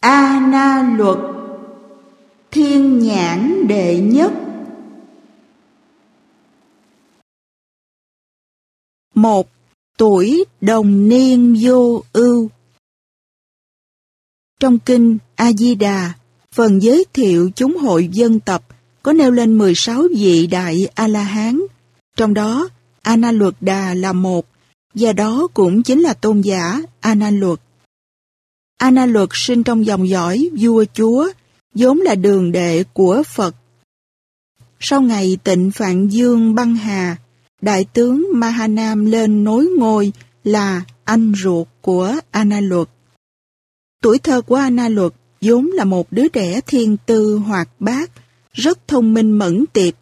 A Na Luật Thiên nhãn đệ nhất. Một Tuổi đồng niên vô ưu. Trong kinh A-di-đà, phần giới thiệu chúng hội dân tập có nêu lên 16 vị đại A-la-hán, trong đó A-na luật đà là một, và đó cũng chính là tôn giả A-na-luật Anna luật sinh trong dòng dõi vua chúa, vốn là đường đệ của Phật. Sau ngày tịnh Phạn Dương băng hà, đại tướng Mahanam lên nối ngôi là anh ruột của Ana Luật. Tuổi thơ của Ana Luật vốn là một đứa trẻ thiên tư hoạt bát, rất thông minh mẫn tiệp.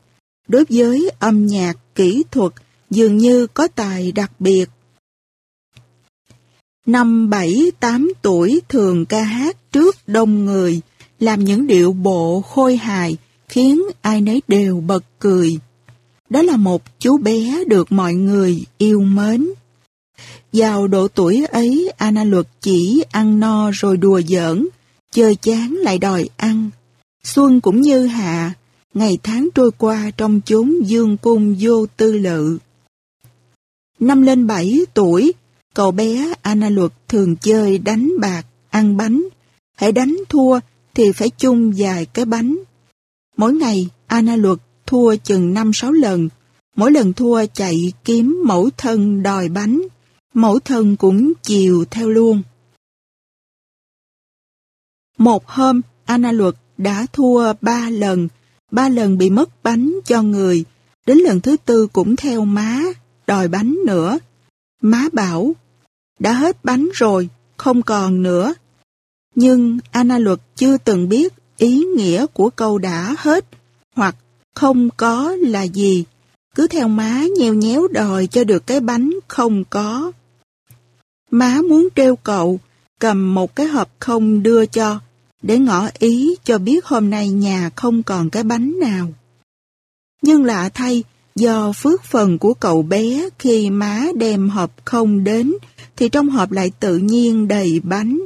Đối với âm nhạc, kỹ thuật, dường như có tài đặc biệt. Năm 7-8 tuổi thường ca hát trước đông người, làm những điệu bộ khôi hài, khiến ai nấy đều bật cười. Đó là một chú bé được mọi người yêu mến. Vào độ tuổi ấy, Anna Luật chỉ ăn no rồi đùa giỡn, chơi chán lại đòi ăn. Xuân cũng như hạ, ngày tháng trôi qua trong chốn dương cung vô tư lự. Năm lên bảy tuổi, cậu bé Ana Luật thường chơi đánh bạc, ăn bánh. Hãy đánh thua thì phải chung vài cái bánh. Mỗi ngày, Ana Luật thua chừng 5-6 lần. Mỗi lần thua chạy kiếm mẫu thân đòi bánh. Mẫu thân cũng chiều theo luôn. Một hôm, Ana Luật đã thua ba lần. Ba lần bị mất bánh cho người. Đến lần thứ tư cũng theo má, đòi bánh nữa. Má bảo, đã hết bánh rồi, không còn nữa. Nhưng Ana Luật chưa từng biết ý nghĩa của câu đã hết hoặc không có là gì. Cứ theo má nheo nhéo đòi cho được cái bánh không có. Má muốn treo cậu, cầm một cái hộp không đưa cho, để ngỏ ý cho biết hôm nay nhà không còn cái bánh nào. Nhưng lạ thay, do phước phần của cậu bé khi má đem hộp không đến, thì trong hộp lại tự nhiên đầy bánh.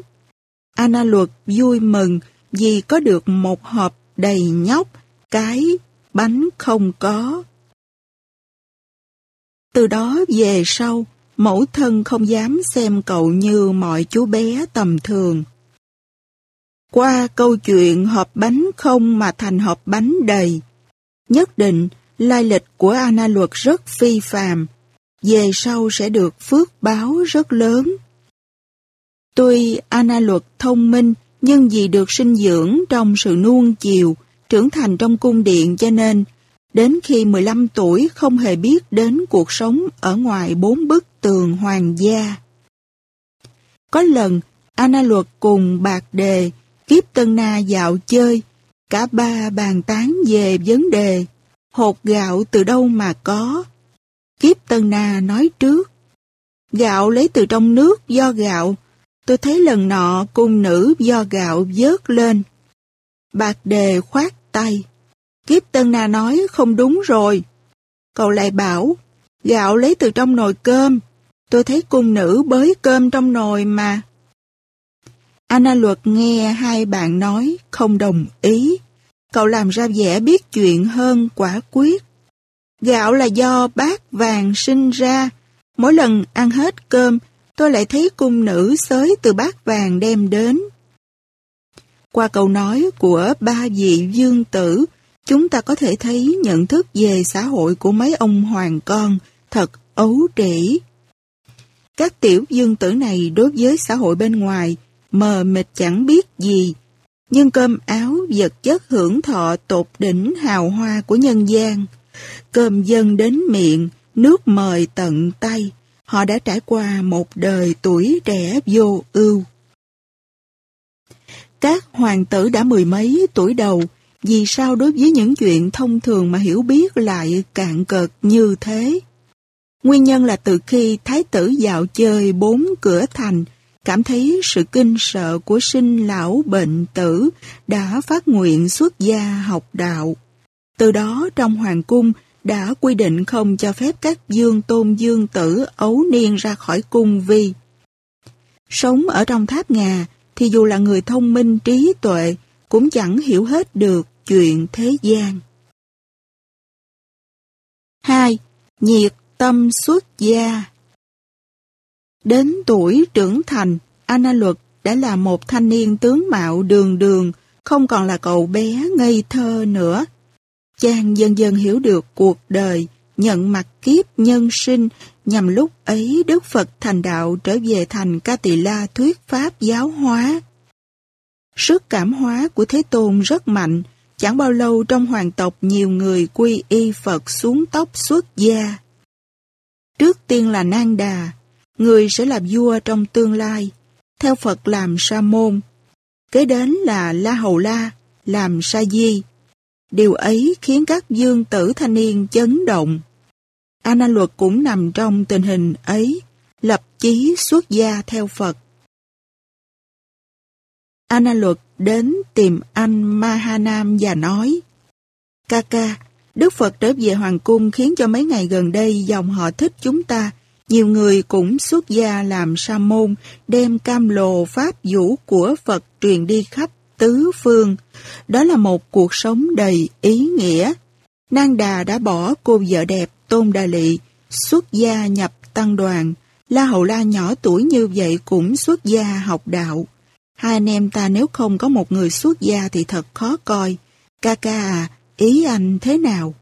Anna luật vui mừng vì có được một hộp đầy nhóc, cái bánh không có. Từ đó về sau, mẫu thân không dám xem cậu như mọi chú bé tầm thường. Qua câu chuyện hộp bánh không mà thành hộp bánh đầy, nhất định lai lịch của Anna Luật rất phi phàm, về sau sẽ được phước báo rất lớn. Tuy Ana Luật thông minh, nhưng vì được sinh dưỡng trong sự nuông chiều, trưởng thành trong cung điện cho nên, đến khi 15 tuổi không hề biết đến cuộc sống ở ngoài bốn bức tường hoàng gia. Có lần, Ana Luật cùng Bạc Đề, Kiếp Tân Na dạo chơi, cả ba bàn tán về vấn đề hột gạo từ đâu mà có. Kiếp Tân Na nói trước, gạo lấy từ trong nước do gạo, tôi thấy lần nọ cung nữ do gạo vớt lên. Bạc Đề khoát tay. Kiếp Tân Na nói không đúng rồi. Cậu lại bảo, gạo lấy từ trong nồi cơm. Tôi thấy cung nữ bới cơm trong nồi mà. Anna Luật nghe hai bạn nói, không đồng ý. Cậu làm ra vẻ biết chuyện hơn quả quyết. Gạo là do bát vàng sinh ra. Mỗi lần ăn hết cơm, tôi lại thấy cung nữ xới từ bát vàng đem đến. Qua câu nói của ba vị dương tử, chúng ta có thể thấy nhận thức về xã hội của mấy ông hoàng con thật ấu trĩ. Các tiểu dương tử này đối với xã hội bên ngoài mờ mịt chẳng biết gì, nhưng cơm áo vật chất hưởng thọ tột đỉnh hào hoa của nhân gian. Cơm dân đến miệng, nước mời tận tay, họ đã trải qua một đời tuổi trẻ vô ưu. Các hoàng tử đã mười mấy tuổi đầu, vì sao đối với những chuyện thông thường mà hiểu biết lại cạn cợt như thế? Nguyên nhân là từ khi thái tử dạo chơi bốn cửa thành, cảm thấy sự kinh sợ của sinh lão bệnh tử đã phát nguyện xuất gia học đạo. Từ đó trong hoàng cung đã quy định không cho phép các dương tôn dương tử ấu niên ra khỏi cung vi. Sống ở trong tháp ngà, thì dù là người thông minh trí tuệ, cũng chẳng hiểu hết được chuyện thế gian. 2. Nhiệt tâm xuất gia Đến tuổi trưởng thành, Ana Luật đã là một thanh niên tướng mạo đường đường, không còn là cậu bé ngây thơ nữa. Chàng dần dần hiểu được cuộc đời, nhận mặt kiếp nhân sinh, nhằm lúc ấy Đức Phật thành đạo trở về thành Ca Tỳ La thuyết pháp giáo hóa. Sức cảm hóa của Thế Tôn rất mạnh, chẳng bao lâu trong hoàng tộc nhiều người quy y Phật xuống tóc xuất gia. Trước tiên là Nang Đà, người sẽ làm vua trong tương lai, theo Phật làm sa môn. Kế đến là La Hầu La, làm sa di. Điều ấy khiến các dương tử thanh niên chấn động. Ana Luật cũng nằm trong tình hình ấy, lập chí xuất gia theo Phật. Ana Luật đến tìm anh Mahanam và nói Ca ca, Đức Phật trở về Hoàng Cung khiến cho mấy ngày gần đây dòng họ thích chúng ta. Nhiều người cũng xuất gia làm sa môn, đem cam lồ pháp vũ của Phật truyền đi khắp tứ phương. Đó là một cuộc sống đầy ý nghĩa. Nang Đà đã bỏ cô vợ đẹp Tôn Đà Lị, xuất gia nhập tăng đoàn. La Hầu La nhỏ tuổi như vậy cũng xuất gia học đạo. Hai anh em ta nếu không có một người xuất gia thì thật khó coi. Ca ca à, ý anh thế nào?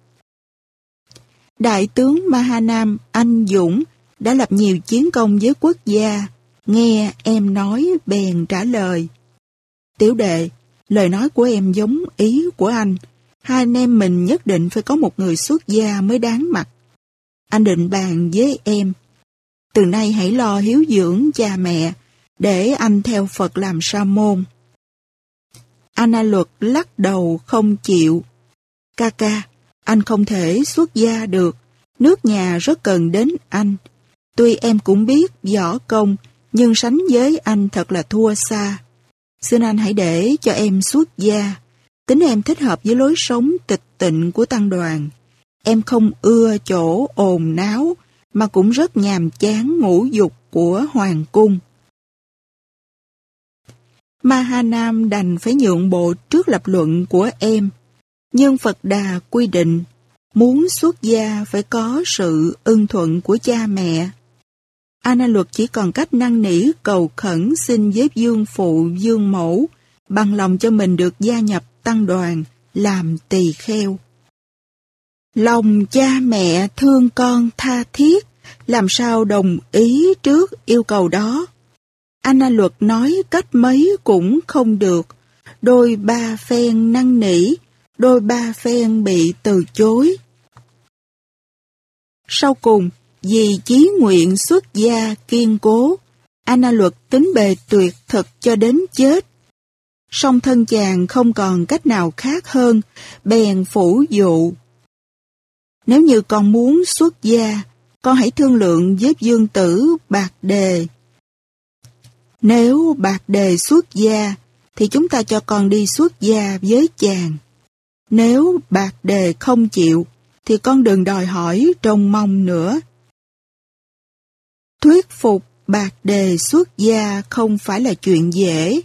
Đại tướng Mahanam Anh Dũng đã lập nhiều chiến công với quốc gia. Nghe em nói bèn trả lời. Tiểu đệ, lời nói của em giống ý của anh. Hai anh em mình nhất định phải có một người xuất gia mới đáng mặt. Anh định bàn với em. Từ nay hãy lo hiếu dưỡng cha mẹ, để anh theo Phật làm sa môn. Anna luật lắc đầu không chịu. Ca ca, anh không thể xuất gia được. Nước nhà rất cần đến anh. Tuy em cũng biết võ công, nhưng sánh với anh thật là thua xa. Xin anh hãy để cho em xuất gia. Tính em thích hợp với lối sống tịch tịnh của tăng đoàn. Em không ưa chỗ ồn náo, mà cũng rất nhàm chán ngũ dục của hoàng cung. Mahanam đành phải nhượng bộ trước lập luận của em. Nhưng Phật Đà quy định, muốn xuất gia phải có sự ưng thuận của cha mẹ. Ana luật chỉ còn cách năn nỉ cầu khẩn xin với dương phụ, dương mẫu, bằng lòng cho mình được gia nhập tăng đoàn, làm tỳ kheo. Lòng cha mẹ thương con tha thiết, làm sao đồng ý trước yêu cầu đó? Anna luật nói cách mấy cũng không được, đôi ba phen năn nỉ, đôi ba phen bị từ chối. Sau cùng, vì chí nguyện xuất gia kiên cố, Anna luật tính bề tuyệt thực cho đến chết. Song thân chàng không còn cách nào khác hơn, bèn phủ dụ. Nếu như con muốn xuất gia, con hãy thương lượng với dương tử Bạc Đề. Nếu Bạc Đề xuất gia, thì chúng ta cho con đi xuất gia với chàng. Nếu Bạc Đề không chịu, thì con đừng đòi hỏi trông mong nữa. Thuyết phục Bạc Đề xuất gia không phải là chuyện dễ.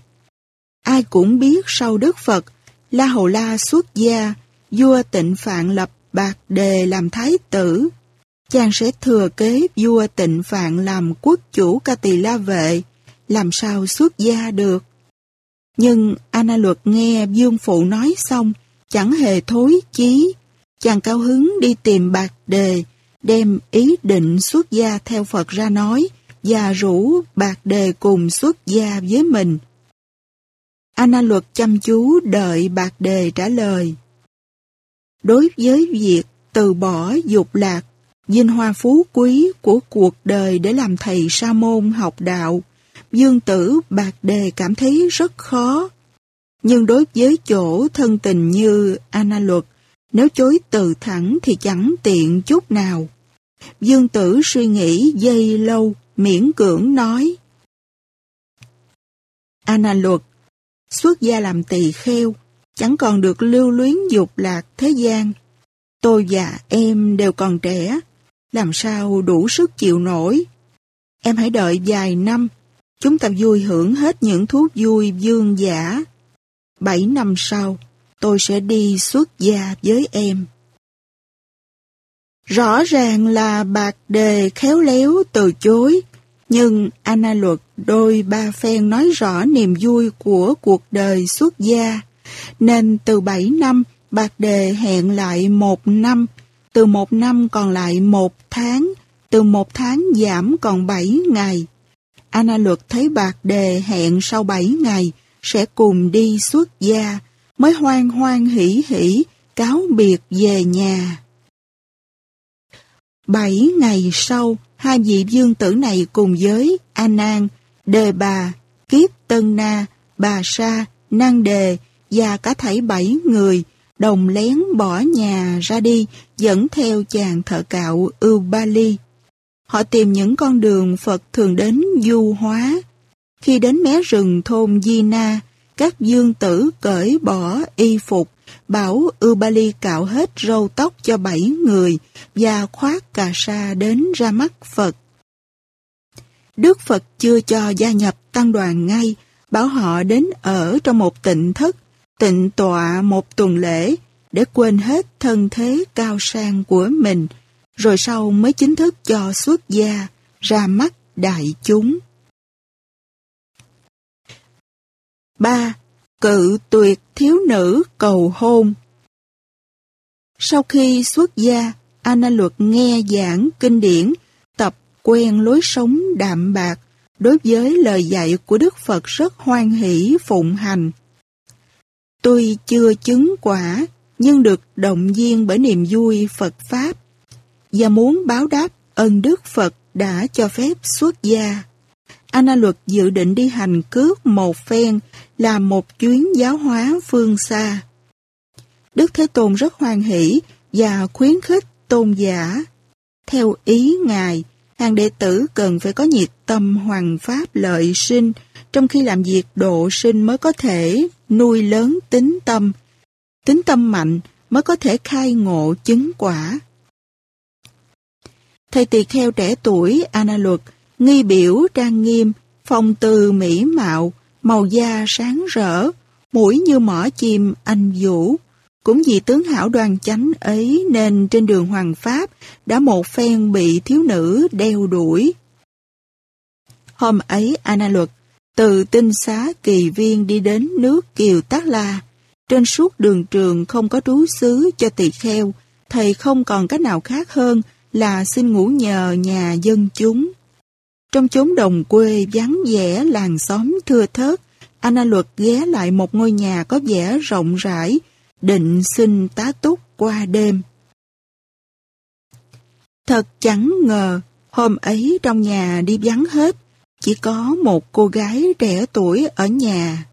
Ai cũng biết sau Đức Phật, La Hầu La xuất gia, vua tịnh Phạn lập Bạc Đề làm thái tử. Chàng sẽ thừa kế vua tịnh Phạn làm quốc chủ ca tỳ la vệ, làm sao xuất gia được. Nhưng Ana Luật nghe Dương Phụ nói xong, chẳng hề thối chí. Chàng cao hứng đi tìm bạc đề, đem ý định xuất gia theo Phật ra nói, và rủ bạc đề cùng xuất gia với mình. Anna Luật chăm chú đợi bạc đề trả lời. Đối với việc từ bỏ dục lạc, vinh hoa phú quý của cuộc đời để làm thầy sa môn học đạo, Dương tử bạc đề cảm thấy rất khó. Nhưng đối với chỗ thân tình như Anna luật, nếu chối từ thẳng thì chẳng tiện chút nào. Dương tử suy nghĩ dây lâu, miễn cưỡng nói. Ana luật, xuất gia làm tỳ kheo, chẳng còn được lưu luyến dục lạc thế gian. Tôi và em đều còn trẻ, làm sao đủ sức chịu nổi. Em hãy đợi vài năm, Chúng ta vui hưởng hết những thú vui dương giả. Bảy năm sau, tôi sẽ đi xuất gia với em. Rõ ràng là bạc đề khéo léo từ chối, nhưng Anna Luật đôi ba phen nói rõ niềm vui của cuộc đời xuất gia, nên từ bảy năm bạc đề hẹn lại một năm, từ một năm còn lại một tháng, từ một tháng giảm còn bảy ngày. Anna Luật thấy bạc đề hẹn sau bảy ngày sẽ cùng đi xuất gia, mới hoan hoan hỉ hỉ cáo biệt về nhà. Bảy ngày sau, hai vị dương tử này cùng với A Nan, Đề Bà, Kiếp Tân Na, Bà Sa, nang Đề và cả thảy bảy người đồng lén bỏ nhà ra đi dẫn theo chàng thợ cạo Ưu Ba Ly. Họ tìm những con đường Phật thường đến du hóa. Khi đến mé rừng thôn Di Na, các dương tử cởi bỏ y phục, bảo Ubali cạo hết râu tóc cho bảy người và khoác cà sa đến ra mắt Phật. Đức Phật chưa cho gia nhập tăng đoàn ngay, bảo họ đến ở trong một tịnh thất, tịnh tọa một tuần lễ để quên hết thân thế cao sang của mình, rồi sau mới chính thức cho xuất gia, ra mắt đại chúng. 3. Cự tuyệt thiếu nữ cầu hôn Sau khi xuất gia, Ana Luật nghe giảng kinh điển, tập quen lối sống đạm bạc, đối với lời dạy của Đức Phật rất hoan hỷ phụng hành. Tuy chưa chứng quả, nhưng được động viên bởi niềm vui Phật Pháp, và muốn báo đáp ơn Đức Phật đã cho phép xuất gia. Anna Luật dự định đi hành cước một phen, làm một chuyến giáo hóa phương xa. Đức Thế Tôn rất hoan hỷ và khuyến khích tôn giả. Theo ý Ngài, hàng đệ tử cần phải có nhiệt tâm hoàng pháp lợi sinh, trong khi làm việc độ sinh mới có thể nuôi lớn tính tâm. Tính tâm mạnh mới có thể khai ngộ chứng quả. Thầy tỳ kheo trẻ tuổi Ana Luật nghi biểu trang nghiêm, phong từ mỹ mạo, màu da sáng rỡ, mũi như mỏ chim anh vũ. Cũng vì tướng hảo đoàn chánh ấy nên trên đường Hoàng Pháp đã một phen bị thiếu nữ đeo đuổi. Hôm ấy Ana Luật từ tinh xá kỳ viên đi đến nước Kiều Tác La. Trên suốt đường trường không có trú xứ cho tỳ kheo, thầy không còn cách nào khác hơn là xin ngủ nhờ nhà dân chúng. Trong chốn đồng quê vắng vẻ làng xóm thưa thớt, Anna Luật ghé lại một ngôi nhà có vẻ rộng rãi, định xin tá túc qua đêm. Thật chẳng ngờ, hôm ấy trong nhà đi vắng hết, chỉ có một cô gái trẻ tuổi ở nhà.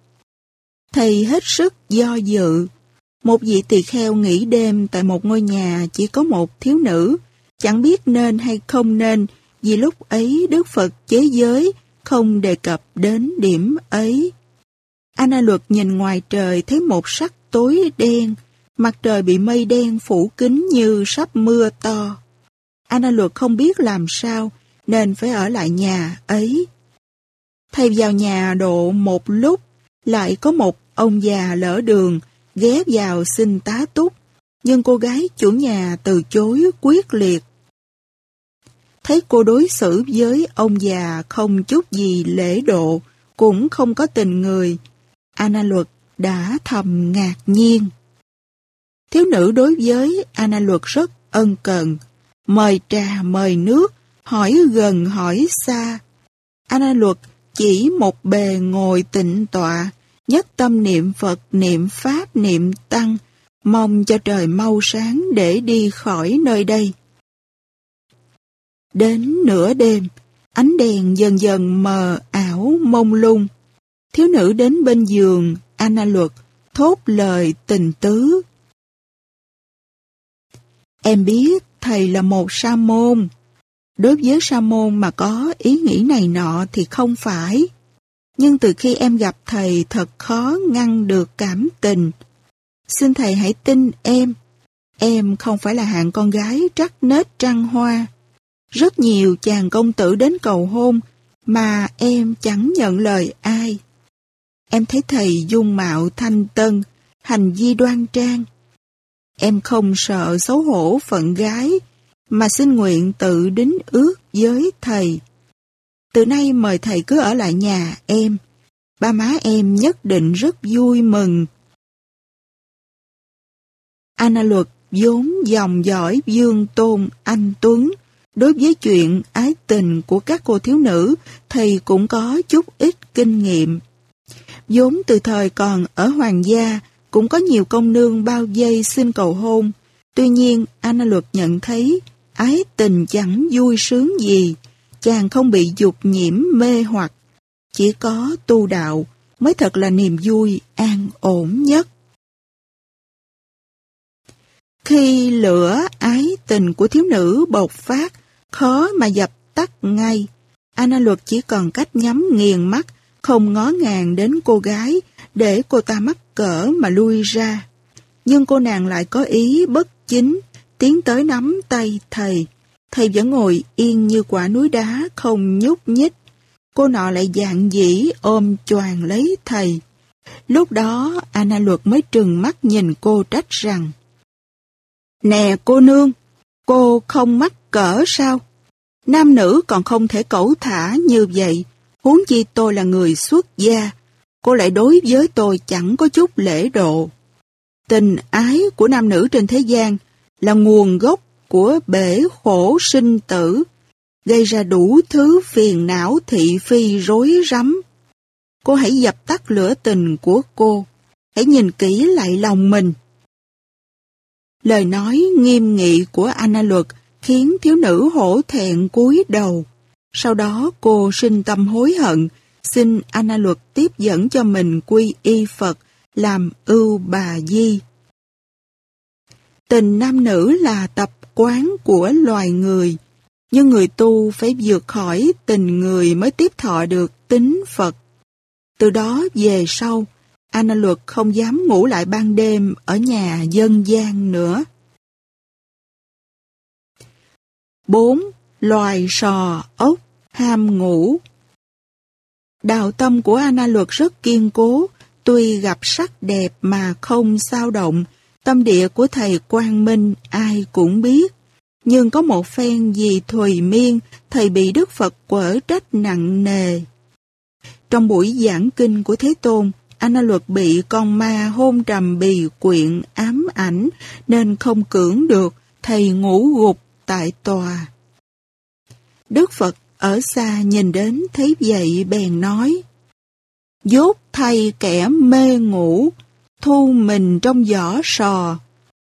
Thầy hết sức do dự. Một vị tỳ kheo nghỉ đêm tại một ngôi nhà chỉ có một thiếu nữ, chẳng biết nên hay không nên, vì lúc ấy Đức Phật chế giới không đề cập đến điểm ấy. Anna Luật nhìn ngoài trời thấy một sắc tối đen, mặt trời bị mây đen phủ kín như sắp mưa to. Anna Luật không biết làm sao, nên phải ở lại nhà ấy. Thầy vào nhà độ một lúc, lại có một ông già lỡ đường, ghé vào xin tá túc, nhưng cô gái chủ nhà từ chối quyết liệt thấy cô đối xử với ông già không chút gì lễ độ, cũng không có tình người. Ana Luật đã thầm ngạc nhiên. Thiếu nữ đối với Ana Luật rất ân cần, mời trà mời nước, hỏi gần hỏi xa. Ana Luật chỉ một bề ngồi tịnh tọa, nhất tâm niệm Phật, niệm Pháp, niệm Tăng, mong cho trời mau sáng để đi khỏi nơi đây. Đến nửa đêm, ánh đèn dần dần mờ ảo mông lung. Thiếu nữ đến bên giường, Anna Luật, thốt lời tình tứ. Em biết thầy là một sa môn. Đối với sa môn mà có ý nghĩ này nọ thì không phải. Nhưng từ khi em gặp thầy thật khó ngăn được cảm tình. Xin thầy hãy tin em. Em không phải là hạng con gái trắc nết trăng hoa. Rất nhiều chàng công tử đến cầu hôn, mà em chẳng nhận lời ai. Em thấy thầy dung mạo thanh tân, hành vi đoan trang. Em không sợ xấu hổ phận gái, mà xin nguyện tự đính ước với thầy. Từ nay mời thầy cứ ở lại nhà em. Ba má em nhất định rất vui mừng. Anna Luật vốn dòng dõi dương tôn anh Tuấn. Đối với chuyện ái tình của các cô thiếu nữ, thầy cũng có chút ít kinh nghiệm. vốn từ thời còn ở Hoàng gia, cũng có nhiều công nương bao dây xin cầu hôn. Tuy nhiên, Anna Luật nhận thấy ái tình chẳng vui sướng gì, chàng không bị dục nhiễm mê hoặc. Chỉ có tu đạo mới thật là niềm vui an ổn nhất. Khi lửa ái tình của thiếu nữ bộc phát, khó mà dập tắt ngay. Anna Luật chỉ còn cách nhắm nghiền mắt, không ngó ngàng đến cô gái để cô ta mắc cỡ mà lui ra. Nhưng cô nàng lại có ý bất chính, tiến tới nắm tay thầy. Thầy vẫn ngồi yên như quả núi đá không nhúc nhích. Cô nọ lại dạng dĩ ôm choàng lấy thầy. Lúc đó Anna Luật mới trừng mắt nhìn cô trách rằng Nè cô nương, cô không mắc cỡ sao? Nam nữ còn không thể cẩu thả như vậy, huống chi tôi là người xuất gia, cô lại đối với tôi chẳng có chút lễ độ. Tình ái của nam nữ trên thế gian là nguồn gốc của bể khổ sinh tử, gây ra đủ thứ phiền não thị phi rối rắm. Cô hãy dập tắt lửa tình của cô, hãy nhìn kỹ lại lòng mình. Lời nói nghiêm nghị của Anna Luật khiến thiếu nữ hổ thẹn cúi đầu. Sau đó cô sinh tâm hối hận, xin Anna Luật tiếp dẫn cho mình quy y Phật, làm ưu bà di. Tình nam nữ là tập quán của loài người, nhưng người tu phải vượt khỏi tình người mới tiếp thọ được tính Phật. Từ đó về sau, Anna Luật không dám ngủ lại ban đêm ở nhà dân gian nữa. 4. Loài sò, ốc, ham ngủ Đạo tâm của Anna Luật rất kiên cố, tuy gặp sắc đẹp mà không sao động, tâm địa của thầy Quang Minh ai cũng biết. Nhưng có một phen gì thùy miên, thầy bị Đức Phật quở trách nặng nề. Trong buổi giảng kinh của Thế Tôn, Anna Luật bị con ma hôn trầm bì quyện ám ảnh nên không cưỡng được, thầy ngủ gục tại tòa. Đức Phật ở xa nhìn đến thấy vậy bèn nói Dốt thay kẻ mê ngủ, thu mình trong giỏ sò,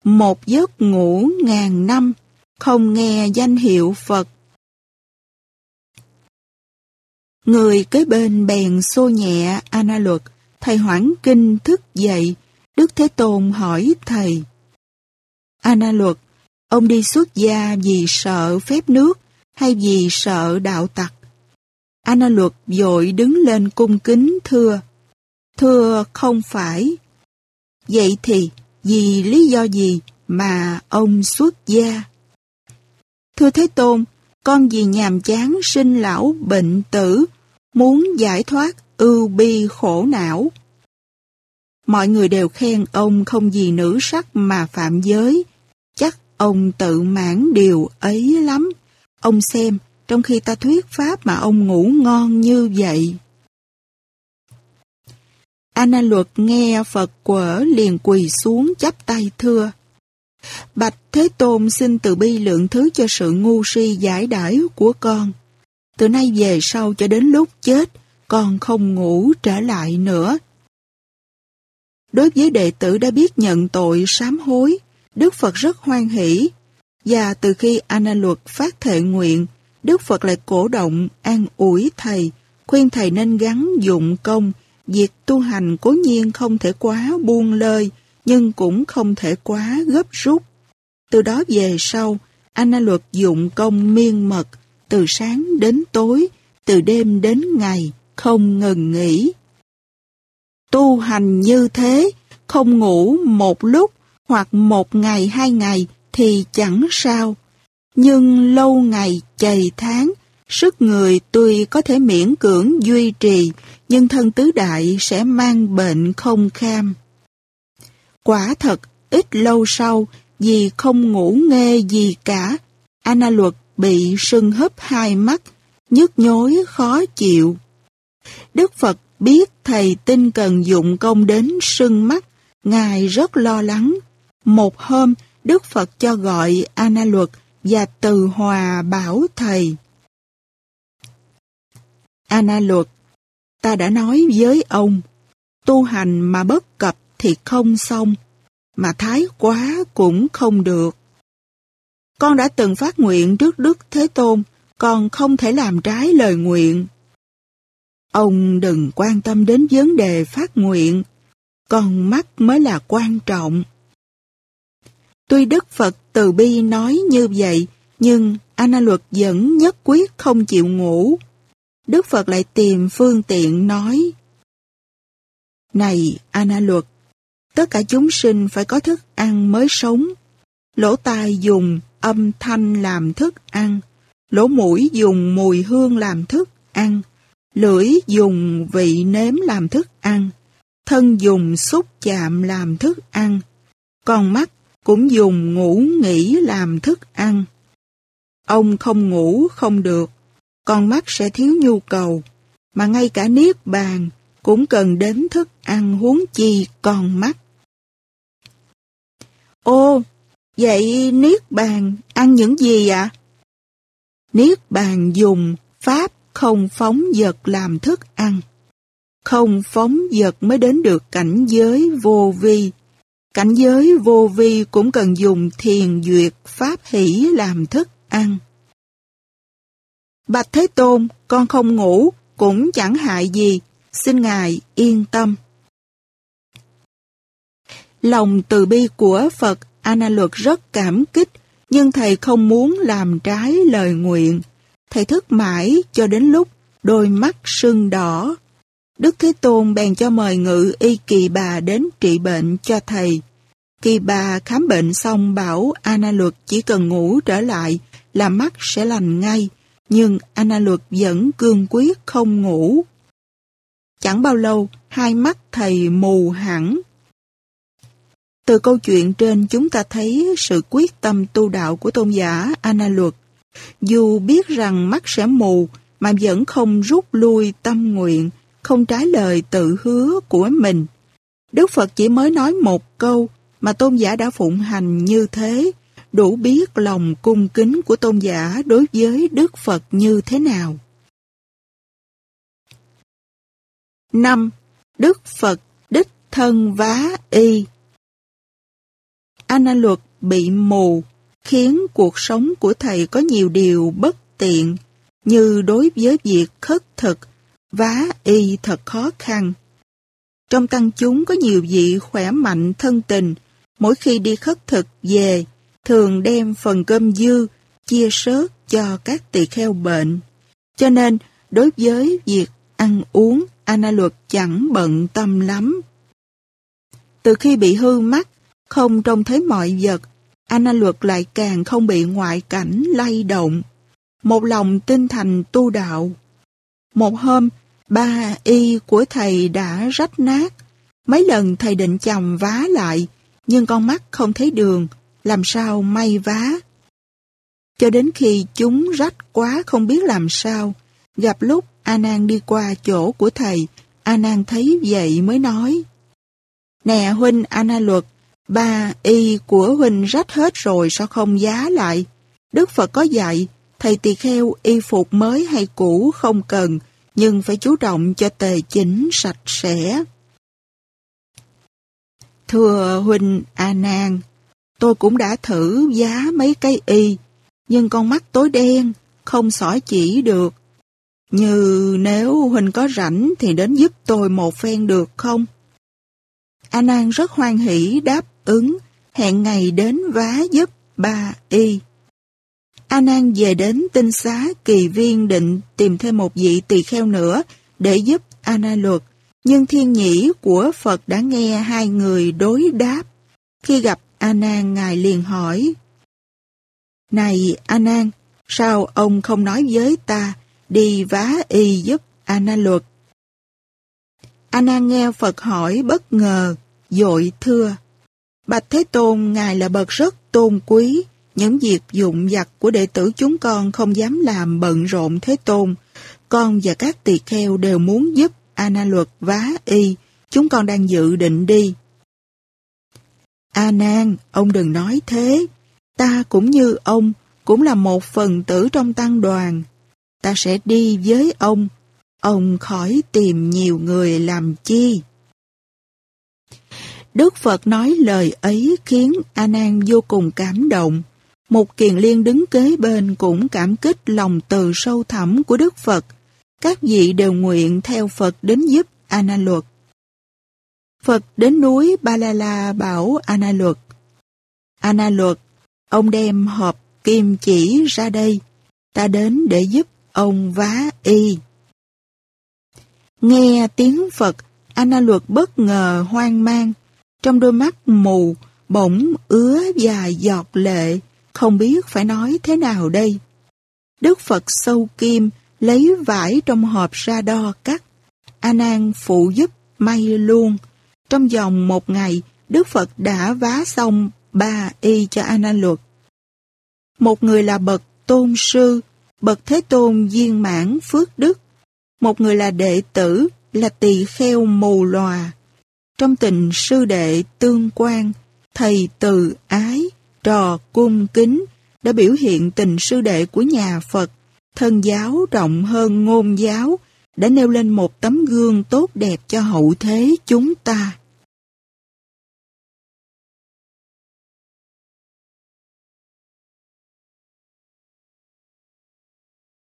một giấc ngủ ngàn năm, không nghe danh hiệu Phật. Người kế bên bèn xô nhẹ Ana Luật, thầy hoảng kinh thức dậy, Đức Thế Tôn hỏi thầy. Ana Luật, ông đi xuất gia vì sợ phép nước hay vì sợ đạo tặc? Ana Luật vội đứng lên cung kính thưa. Thưa không phải. Vậy thì vì lý do gì mà ông xuất gia? Thưa Thế Tôn, con vì nhàm chán sinh lão bệnh tử, muốn giải thoát ưu bi khổ não. Mọi người đều khen ông không vì nữ sắc mà phạm giới, chắc ông tự mãn điều ấy lắm. Ông xem, trong khi ta thuyết pháp mà ông ngủ ngon như vậy. Anna luật nghe Phật quở liền quỳ xuống chắp tay thưa. Bạch Thế Tôn xin từ bi lượng thứ cho sự ngu si giải đãi của con. Từ nay về sau cho đến lúc chết, con không ngủ trở lại nữa. Đối với đệ tử đã biết nhận tội sám hối, Đức Phật rất hoan hỷ. Và từ khi Anna Luật phát thệ nguyện, Đức Phật lại cổ động, an ủi thầy, khuyên thầy nên gắn dụng công. Việc tu hành cố nhiên không thể quá buông lơi, nhưng cũng không thể quá gấp rút. Từ đó về sau, Anna Luật dụng công miên mật, từ sáng đến tối, từ đêm đến ngày, không ngừng nghỉ. Tu hành như thế, không ngủ một lúc hoặc một ngày hai ngày thì chẳng sao. Nhưng lâu ngày chày tháng, Sức người tuy có thể miễn cưỡng duy trì, nhưng thân tứ đại sẽ mang bệnh không kham. Quả thật, ít lâu sau, vì không ngủ nghe gì cả, Ana Luật bị sưng húp hai mắt, nhức nhối khó chịu. Đức Phật biết thầy tinh cần dụng công đến sưng mắt, Ngài rất lo lắng. Một hôm, Đức Phật cho gọi Ana Luật và từ hòa bảo thầy. Ana Luật, ta đã nói với ông, tu hành mà bất cập thì không xong, mà thái quá cũng không được. Con đã từng phát nguyện trước Đức Thế Tôn, con không thể làm trái lời nguyện. Ông đừng quan tâm đến vấn đề phát nguyện, con mắt mới là quan trọng. Tuy Đức Phật từ bi nói như vậy, nhưng Ana Luật vẫn nhất quyết không chịu ngủ. Đức Phật lại tìm phương tiện nói, Này Ana Luật, tất cả chúng sinh phải có thức ăn mới sống. Lỗ tai dùng âm thanh làm thức ăn, lỗ mũi dùng mùi hương làm thức ăn, lưỡi dùng vị nếm làm thức ăn, thân dùng xúc chạm làm thức ăn, còn mắt cũng dùng ngủ nghỉ làm thức ăn. Ông không ngủ không được, con mắt sẽ thiếu nhu cầu, mà ngay cả niết bàn cũng cần đến thức ăn huống chi con mắt. Ô, vậy niết bàn ăn những gì ạ? Niết bàn dùng pháp không phóng vật làm thức ăn. Không phóng vật mới đến được cảnh giới vô vi. Cảnh giới vô vi cũng cần dùng thiền duyệt pháp hỷ làm thức ăn. Bạch Thế Tôn, con không ngủ, cũng chẳng hại gì, xin Ngài yên tâm. Lòng từ bi của Phật, Ana Luật rất cảm kích, nhưng Thầy không muốn làm trái lời nguyện. Thầy thức mãi cho đến lúc đôi mắt sưng đỏ. Đức Thế Tôn bèn cho mời ngự y kỳ bà đến trị bệnh cho Thầy. Kỳ bà khám bệnh xong bảo Ana Luật chỉ cần ngủ trở lại là mắt sẽ lành ngay nhưng Ana Luật vẫn cương quyết không ngủ. Chẳng bao lâu, hai mắt thầy mù hẳn. Từ câu chuyện trên chúng ta thấy sự quyết tâm tu đạo của tôn giả Ana Luật. Dù biết rằng mắt sẽ mù mà vẫn không rút lui tâm nguyện, không trái lời tự hứa của mình. Đức Phật chỉ mới nói một câu mà tôn giả đã phụng hành như thế đủ biết lòng cung kính của tôn giả đối với Đức Phật như thế nào. 5. Đức Phật đích thân vá y Ana luật bị mù khiến cuộc sống của thầy có nhiều điều bất tiện như đối với việc khất thực, vá y thật khó khăn. Trong tăng chúng có nhiều vị khỏe mạnh thân tình, mỗi khi đi khất thực về thường đem phần cơm dư chia sớt cho các tỳ kheo bệnh. Cho nên, đối với việc ăn uống, Ana Luật chẳng bận tâm lắm. Từ khi bị hư mắt, không trông thấy mọi vật, Anna Luật lại càng không bị ngoại cảnh lay động. Một lòng tinh thành tu đạo. Một hôm, ba y của thầy đã rách nát. Mấy lần thầy định chầm vá lại, nhưng con mắt không thấy đường, làm sao may vá. Cho đến khi chúng rách quá không biết làm sao, gặp lúc A Nan đi qua chỗ của thầy, A Nan thấy vậy mới nói: "Nè huynh A Na Luật, ba y của huynh rách hết rồi sao không giá lại? Đức Phật có dạy, thầy tỳ kheo y phục mới hay cũ không cần, nhưng phải chú trọng cho tề chỉnh sạch sẽ." Thưa huynh A Nan, Tôi cũng đã thử giá mấy cái y, nhưng con mắt tối đen, không sỏi chỉ được. Như nếu Huỳnh có rảnh thì đến giúp tôi một phen được không? A Nan rất hoan hỷ đáp ứng, hẹn ngày đến vá giúp ba y. A Nan về đến tinh xá kỳ viên định tìm thêm một vị tỳ kheo nữa để giúp A Na luật, nhưng thiên nhĩ của Phật đã nghe hai người đối đáp. Khi gặp A Nan ngài liền hỏi: "Này A Nan, sao ông không nói với ta đi vá y giúp a na luật. A nan nghe Phật hỏi bất ngờ, dội thưa. Bạch Thế Tôn, Ngài là bậc rất tôn quý, những việc dụng vặt của đệ tử chúng con không dám làm bận rộn Thế Tôn. Con và các tỳ kheo đều muốn giúp Ana luật vá y, chúng con đang dự định đi. A Nan, ông đừng nói thế. Ta cũng như ông, cũng là một phần tử trong tăng đoàn. Ta sẽ đi với ông. Ông khỏi tìm nhiều người làm chi. Đức Phật nói lời ấy khiến A Nan vô cùng cảm động. Một kiền liên đứng kế bên cũng cảm kích lòng từ sâu thẳm của Đức Phật. Các vị đều nguyện theo Phật đến giúp A Nan luật. Phật đến núi Ba La La bảo A Na Luật. A Na Luật, ông đem hộp kim chỉ ra đây, ta đến để giúp ông vá y. Nghe tiếng Phật, A Na Luật bất ngờ hoang mang, trong đôi mắt mù, bỗng ứa dài giọt lệ, không biết phải nói thế nào đây. Đức Phật sâu kim, lấy vải trong hộp ra đo cắt. A Nan phụ giúp may luôn. Trong vòng một ngày, Đức Phật đã vá xong ba y cho A Nan luật. Một người là bậc tôn sư, bậc thế tôn viên mãn phước đức. Một người là đệ tử, là tỳ kheo mù lòa. Trong tình sư đệ tương quan, thầy từ ái, trò cung kính đã biểu hiện tình sư đệ của nhà Phật, thân giáo rộng hơn ngôn giáo, đã nêu lên một tấm gương tốt đẹp cho hậu thế chúng ta.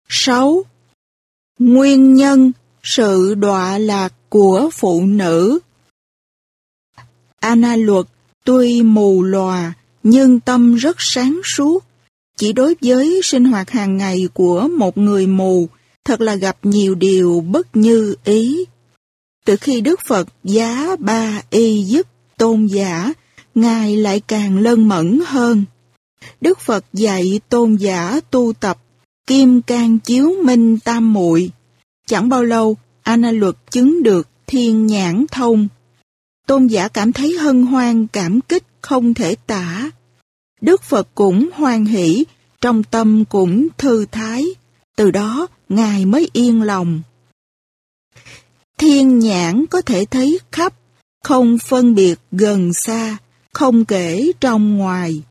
Sáu. Nguyên nhân sự đọa lạc của phụ nữ. Ana luật tuy mù lòa nhưng tâm rất sáng suốt. Chỉ đối với sinh hoạt hàng ngày của một người mù thật là gặp nhiều điều bất như ý. Từ khi Đức Phật giá ba y giúp tôn giả, Ngài lại càng lân mẫn hơn. Đức Phật dạy tôn giả tu tập Kim can chiếu minh tam muội Chẳng bao lâu, Ana luật chứng được thiên nhãn thông. Tôn giả cảm thấy hân hoan cảm kích không thể tả. Đức Phật cũng hoan hỷ, trong tâm cũng thư thái. Từ đó, Ngài mới yên lòng. Thiên nhãn có thể thấy khắp, không phân biệt gần xa, không kể trong ngoài.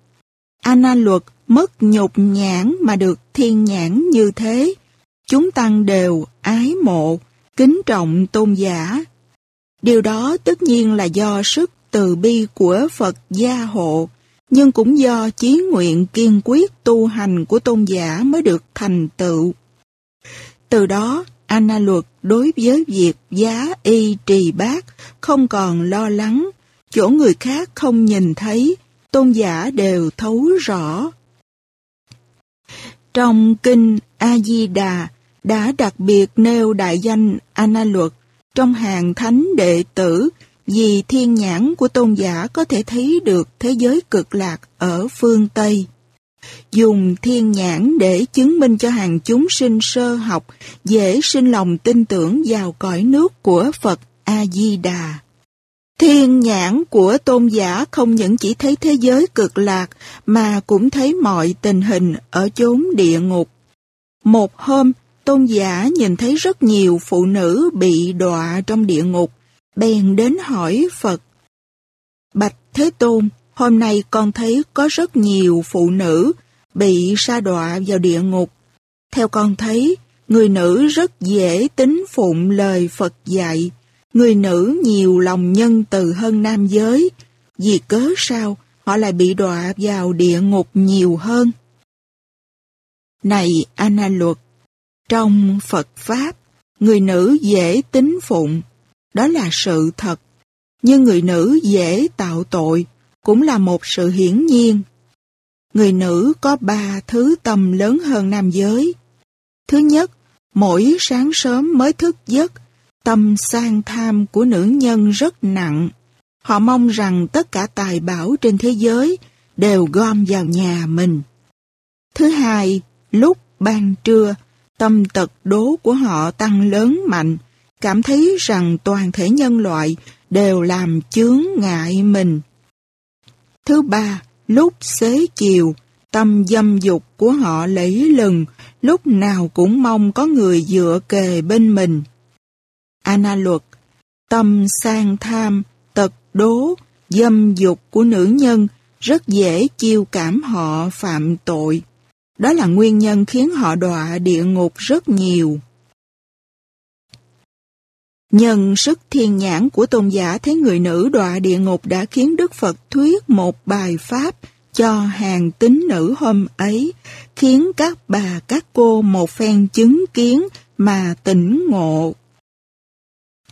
Ana luật mất nhục nhãn mà được thiên nhãn như thế. Chúng tăng đều ái mộ, kính trọng tôn giả. Điều đó tất nhiên là do sức từ bi của Phật gia hộ, nhưng cũng do chí nguyện kiên quyết tu hành của tôn giả mới được thành tựu. Từ đó, Anna luật đối với việc giá y trì bát không còn lo lắng, chỗ người khác không nhìn thấy, tôn giả đều thấu rõ. Trong kinh A-di-đà đã đặc biệt nêu đại danh Anna Luật trong hàng thánh đệ tử vì thiên nhãn của tôn giả có thể thấy được thế giới cực lạc ở phương Tây. Dùng thiên nhãn để chứng minh cho hàng chúng sinh sơ học dễ sinh lòng tin tưởng vào cõi nước của Phật A-di-đà. Thiên nhãn của tôn giả không những chỉ thấy thế giới cực lạc mà cũng thấy mọi tình hình ở chốn địa ngục. Một hôm, tôn giả nhìn thấy rất nhiều phụ nữ bị đọa trong địa ngục, bèn đến hỏi Phật. Bạch Thế Tôn, hôm nay con thấy có rất nhiều phụ nữ bị sa đọa vào địa ngục. Theo con thấy, người nữ rất dễ tính phụng lời Phật dạy, Người nữ nhiều lòng nhân từ hơn nam giới, vì cớ sao họ lại bị đọa vào địa ngục nhiều hơn. Này Anna luật, trong Phật Pháp, người nữ dễ tính phụng, đó là sự thật. Nhưng người nữ dễ tạo tội, cũng là một sự hiển nhiên. Người nữ có ba thứ tâm lớn hơn nam giới. Thứ nhất, mỗi sáng sớm mới thức giấc Tâm sang tham của nữ nhân rất nặng. Họ mong rằng tất cả tài bảo trên thế giới đều gom vào nhà mình. Thứ hai, lúc ban trưa, tâm tật đố của họ tăng lớn mạnh, cảm thấy rằng toàn thể nhân loại đều làm chướng ngại mình. Thứ ba, lúc xế chiều, tâm dâm dục của họ lấy lừng, lúc nào cũng mong có người dựa kề bên mình. Ana luật, tâm sang tham, tật đố, dâm dục của nữ nhân rất dễ chiêu cảm họ phạm tội. Đó là nguyên nhân khiến họ đọa địa ngục rất nhiều. Nhân sức thiên nhãn của tôn giả thấy người nữ đọa địa ngục đã khiến Đức Phật thuyết một bài pháp cho hàng tín nữ hôm ấy, khiến các bà các cô một phen chứng kiến mà tỉnh ngộ.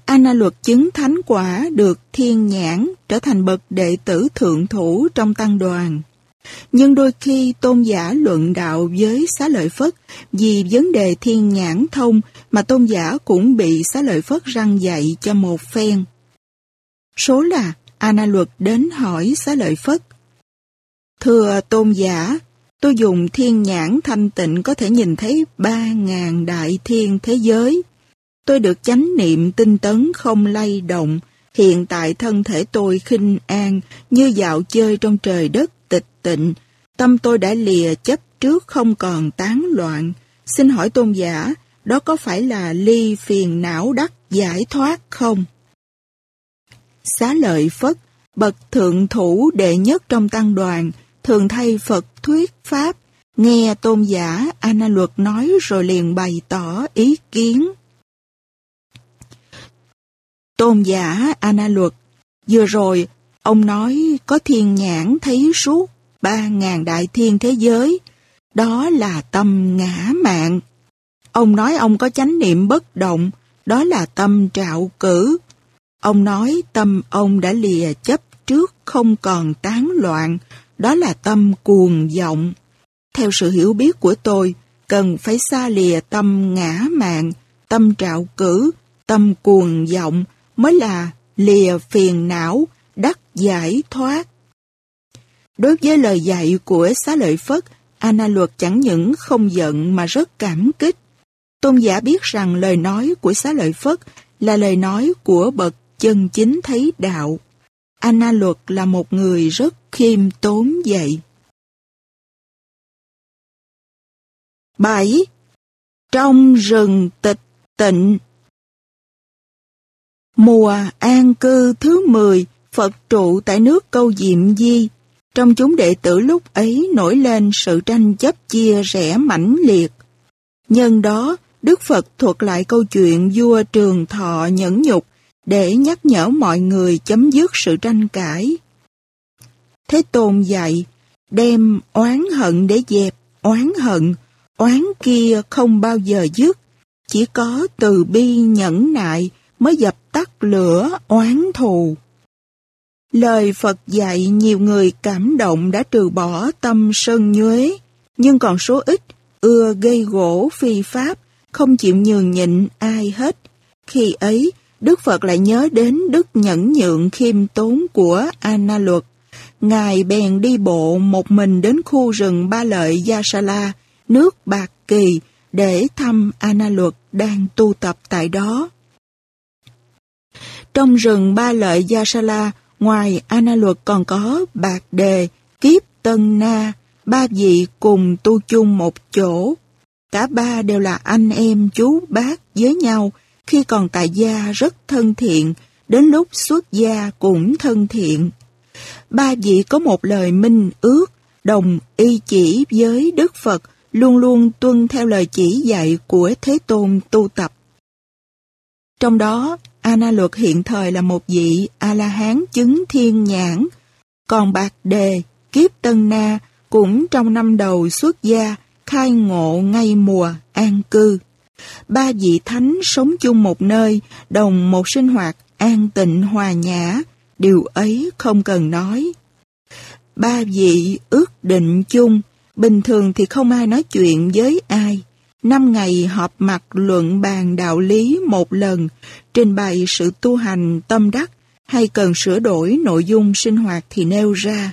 Anna luật chứng thánh quả được thiên nhãn trở thành bậc đệ tử thượng thủ trong tăng đoàn. Nhưng đôi khi tôn giả luận đạo với xá lợi Phất vì vấn đề thiên nhãn thông mà tôn giả cũng bị xá lợi Phất răng dạy cho một phen. Số là Ana luật đến hỏi xá lợi Phất. Thưa tôn giả, tôi dùng thiên nhãn thanh tịnh có thể nhìn thấy ba ngàn đại thiên thế giới. Tôi được chánh niệm tinh tấn không lay động, hiện tại thân thể tôi khinh an như dạo chơi trong trời đất tịch tịnh, tâm tôi đã lìa chấp trước không còn tán loạn. Xin hỏi tôn giả, đó có phải là ly phiền não đắc giải thoát không? Xá lợi Phất, bậc thượng thủ đệ nhất trong tăng đoàn, thường thay Phật thuyết Pháp, nghe tôn giả Ana Luật nói rồi liền bày tỏ ý kiến. Tôn giả Ana Luật, vừa rồi ông nói có thiên nhãn thấy suốt ba ngàn đại thiên thế giới, đó là tâm ngã mạng. Ông nói ông có chánh niệm bất động, đó là tâm trạo cử. Ông nói tâm ông đã lìa chấp trước không còn tán loạn, đó là tâm cuồng vọng. Theo sự hiểu biết của tôi, cần phải xa lìa tâm ngã mạng, tâm trạo cử, tâm cuồng vọng mới là lìa phiền não, đắc giải thoát. Đối với lời dạy của xá lợi Phất, Ana Luật chẳng những không giận mà rất cảm kích. Tôn giả biết rằng lời nói của xá lợi Phất là lời nói của bậc chân chính thấy đạo. Ana Luật là một người rất khiêm tốn vậy. 7. Trong rừng tịch tịnh Mùa an cư thứ 10, Phật trụ tại nước câu diệm di. Trong chúng đệ tử lúc ấy nổi lên sự tranh chấp chia rẽ mãnh liệt. Nhân đó, Đức Phật thuật lại câu chuyện vua trường thọ nhẫn nhục để nhắc nhở mọi người chấm dứt sự tranh cãi. Thế Tôn dạy, đem oán hận để dẹp oán hận, oán kia không bao giờ dứt, chỉ có từ bi nhẫn nại mới dập tắt lửa oán thù. Lời Phật dạy nhiều người cảm động đã trừ bỏ tâm sân nhuế, nhưng còn số ít ưa gây gỗ phi pháp, không chịu nhường nhịn ai hết. Khi ấy, Đức Phật lại nhớ đến đức nhẫn nhượng khiêm tốn của Anna Luật. Ngài bèn đi bộ một mình đến khu rừng Ba Lợi Yasala, nước Bạc Kỳ, để thăm Anna Luật đang tu tập tại đó. Trong rừng Ba Lợi Yasala, ngoài Ana Luật còn có Bạc Đề, Kiếp Tân Na, ba vị cùng tu chung một chỗ. Cả ba đều là anh em chú bác với nhau, khi còn tại gia rất thân thiện, đến lúc xuất gia cũng thân thiện. Ba vị có một lời minh ước, đồng y chỉ với Đức Phật, luôn luôn tuân theo lời chỉ dạy của Thế Tôn tu tập. Trong đó, Ana Luật hiện thời là một vị A-la-hán chứng thiên nhãn, còn Bạc Đề, Kiếp Tân Na cũng trong năm đầu xuất gia, khai ngộ ngay mùa an cư. Ba vị thánh sống chung một nơi, đồng một sinh hoạt an tịnh hòa nhã, điều ấy không cần nói. Ba vị ước định chung, bình thường thì không ai nói chuyện với ai. Năm ngày họp mặt luận bàn đạo lý một lần, trình bày sự tu hành tâm đắc hay cần sửa đổi nội dung sinh hoạt thì nêu ra.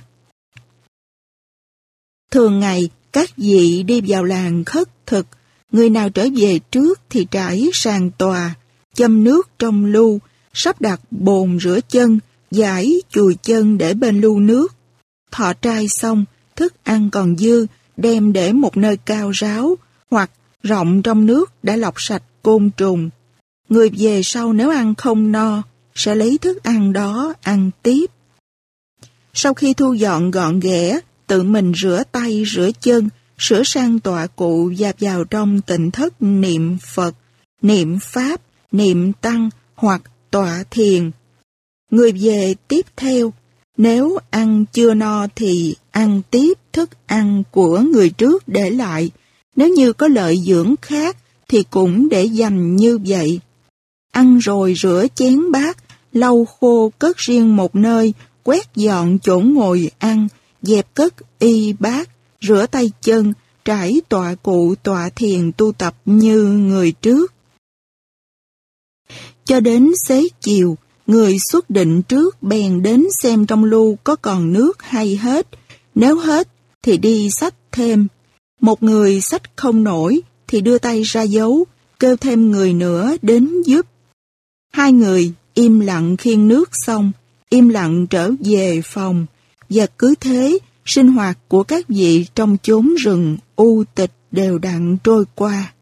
Thường ngày, các vị đi vào làng khất thực, Người nào trở về trước thì trải sàn tòa, châm nước trong lu, sắp đặt bồn rửa chân, giải chùi chân để bên lu nước. Thọ trai xong, thức ăn còn dư, đem để một nơi cao ráo, hoặc rộng trong nước đã lọc sạch côn trùng. Người về sau nếu ăn không no, sẽ lấy thức ăn đó ăn tiếp. Sau khi thu dọn gọn ghẽ, tự mình rửa tay, rửa chân, sửa sang tọa cụ và vào trong tịnh thất niệm Phật, niệm Pháp, niệm Tăng hoặc tọa thiền. Người về tiếp theo, nếu ăn chưa no thì ăn tiếp thức ăn của người trước để lại. Nếu như có lợi dưỡng khác thì cũng để dành như vậy. Ăn rồi rửa chén bát, lau khô cất riêng một nơi, quét dọn chỗ ngồi ăn, dẹp cất y bát, rửa tay chân, trải tọa cụ tọa thiền tu tập như người trước. Cho đến xế chiều, người xuất định trước bèn đến xem trong lu có còn nước hay hết. Nếu hết thì đi sách thêm. Một người sách không nổi thì đưa tay ra dấu, kêu thêm người nữa đến giúp. Hai người im lặng khiêng nước xong, im lặng trở về phòng, và cứ thế sinh hoạt của các vị trong chốn rừng u tịch đều đặn trôi qua.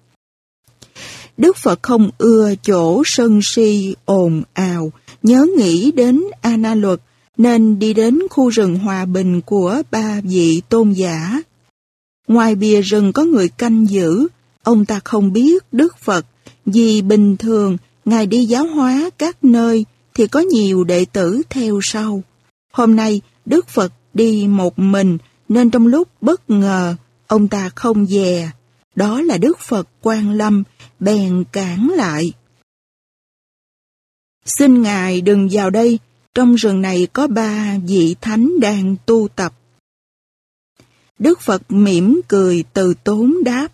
Đức Phật không ưa chỗ sân si ồn ào, nhớ nghĩ đến Ana Luật nên đi đến khu rừng hòa bình của ba vị tôn giả. Ngoài bìa rừng có người canh giữ, ông ta không biết Đức Phật vì bình thường Ngài đi giáo hóa các nơi thì có nhiều đệ tử theo sau. Hôm nay Đức Phật đi một mình nên trong lúc bất ngờ ông ta không dè. Đó là Đức Phật Quan Lâm bèn cản lại. Xin Ngài đừng vào đây, trong rừng này có ba vị thánh đang tu tập. Đức Phật mỉm cười từ tốn đáp.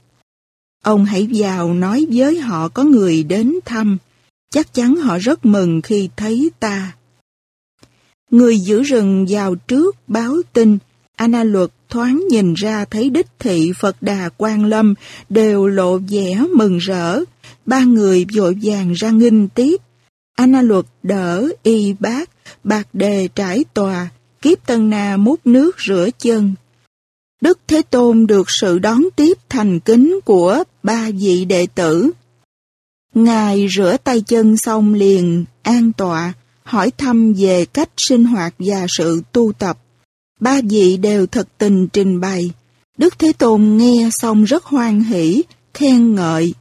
Ông hãy vào nói với họ có người đến thăm. Chắc chắn họ rất mừng khi thấy ta. Người giữ rừng vào trước báo tin, Ana Luật thoáng nhìn ra thấy đích thị Phật Đà Quan Lâm đều lộ vẻ mừng rỡ. Ba người vội vàng ra nghinh tiếp. Ana Luật đỡ y bác, bạc đề trải tòa, kiếp tân na múc nước rửa chân. Đức Thế Tôn được sự đón tiếp thành kính của ba vị đệ tử. Ngài rửa tay chân xong liền an tọa, hỏi thăm về cách sinh hoạt và sự tu tập. Ba vị đều thật tình trình bày. Đức Thế Tôn nghe xong rất hoan hỷ, khen ngợi.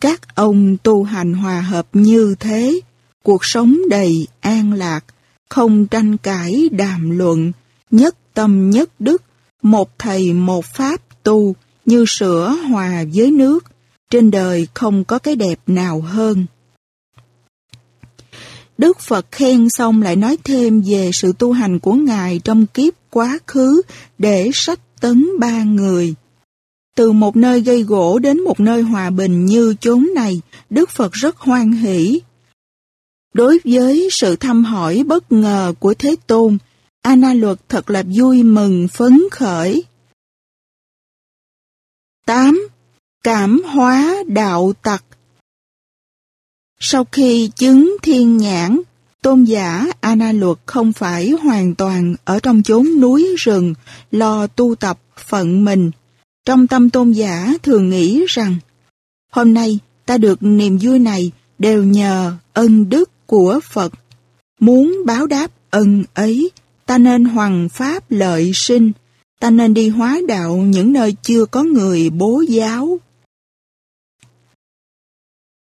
Các ông tu hành hòa hợp như thế, cuộc sống đầy an lạc, không tranh cãi đàm luận, nhất tâm nhất đức, một thầy một pháp tu như sữa hòa với nước, trên đời không có cái đẹp nào hơn. Đức Phật khen xong lại nói thêm về sự tu hành của Ngài trong kiếp quá khứ để sách tấn ba người. Từ một nơi gây gỗ đến một nơi hòa bình như chốn này, Đức Phật rất hoan hỷ. Đối với sự thăm hỏi bất ngờ của Thế Tôn, Ana Luật thật là vui mừng phấn khởi. 8. Cảm hóa đạo tặc Sau khi chứng thiên nhãn, tôn giả Ana Luật không phải hoàn toàn ở trong chốn núi rừng lo tu tập phận mình. Trong tâm tôn giả thường nghĩ rằng hôm nay ta được niềm vui này đều nhờ ân đức của Phật. Muốn báo đáp ân ấy, ta nên hoằng pháp lợi sinh, ta nên đi hóa đạo những nơi chưa có người bố giáo.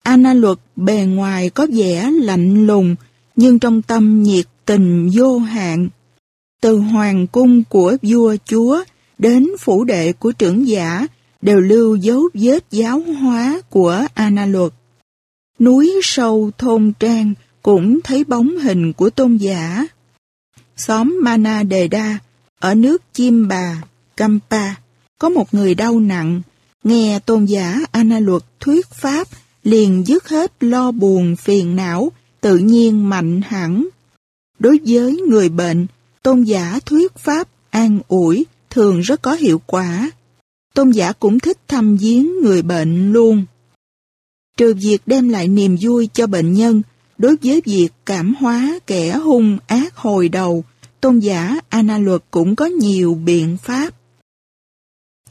Ana luật bề ngoài có vẻ lạnh lùng, nhưng trong tâm nhiệt tình vô hạn. Từ hoàng cung của vua chúa đến phủ đệ của trưởng giả đều lưu dấu vết giáo hóa của Ana luật. Núi sâu thôn trang cũng thấy bóng hình của tôn giả. Xóm Mana Đề Đa, ở nước Chim Bà, campa có một người đau nặng, nghe tôn giả Ana Luật thuyết pháp, liền dứt hết lo buồn phiền não, tự nhiên mạnh hẳn. Đối với người bệnh, tôn giả thuyết pháp an ủi thường rất có hiệu quả. tôn giả cũng thích thăm viếng người bệnh luôn. Trừ việc đem lại niềm vui cho bệnh nhân, đối với việc cảm hóa kẻ hung ác hồi đầu, tôn giả Ana Luật cũng có nhiều biện pháp.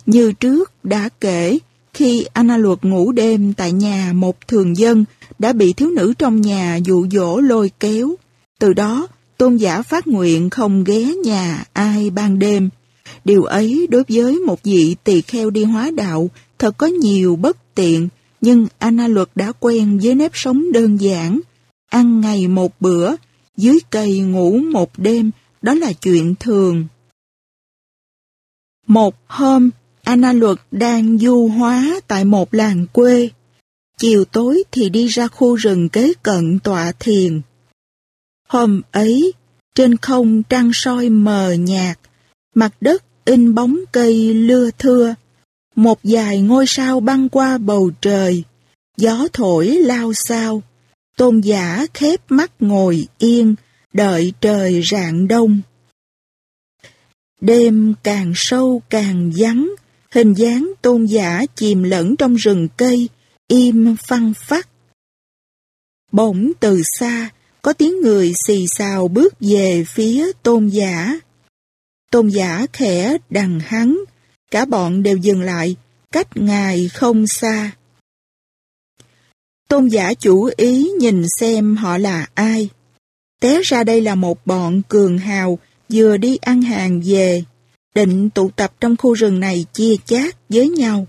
Như trước đã kể, khi Ana Luật ngủ đêm tại nhà một thường dân đã bị thiếu nữ trong nhà dụ dỗ lôi kéo. Từ đó, tôn giả phát nguyện không ghé nhà ai ban đêm. Điều ấy đối với một vị tỳ kheo đi hóa đạo thật có nhiều bất tiện, nhưng Ana Luật đã quen với nếp sống đơn giản. Ăn ngày một bữa, dưới cây ngủ một đêm, đó là chuyện thường. Một hôm, Anna Luật đang du hóa tại một làng quê. Chiều tối thì đi ra khu rừng kế cận tọa thiền. Hôm ấy, trên không trăng soi mờ nhạt, mặt đất in bóng cây lưa thưa, một vài ngôi sao băng qua bầu trời, gió thổi lao sao, tôn giả khép mắt ngồi yên, đợi trời rạng đông. Đêm càng sâu càng vắng, hình dáng tôn giả chìm lẫn trong rừng cây, im phăng phắc. Bỗng từ xa, có tiếng người xì xào bước về phía tôn giả. Tôn giả khẽ đằng hắn, cả bọn đều dừng lại, cách ngài không xa. Tôn giả chủ ý nhìn xem họ là ai. Té ra đây là một bọn cường hào vừa đi ăn hàng về, định tụ tập trong khu rừng này chia chác với nhau.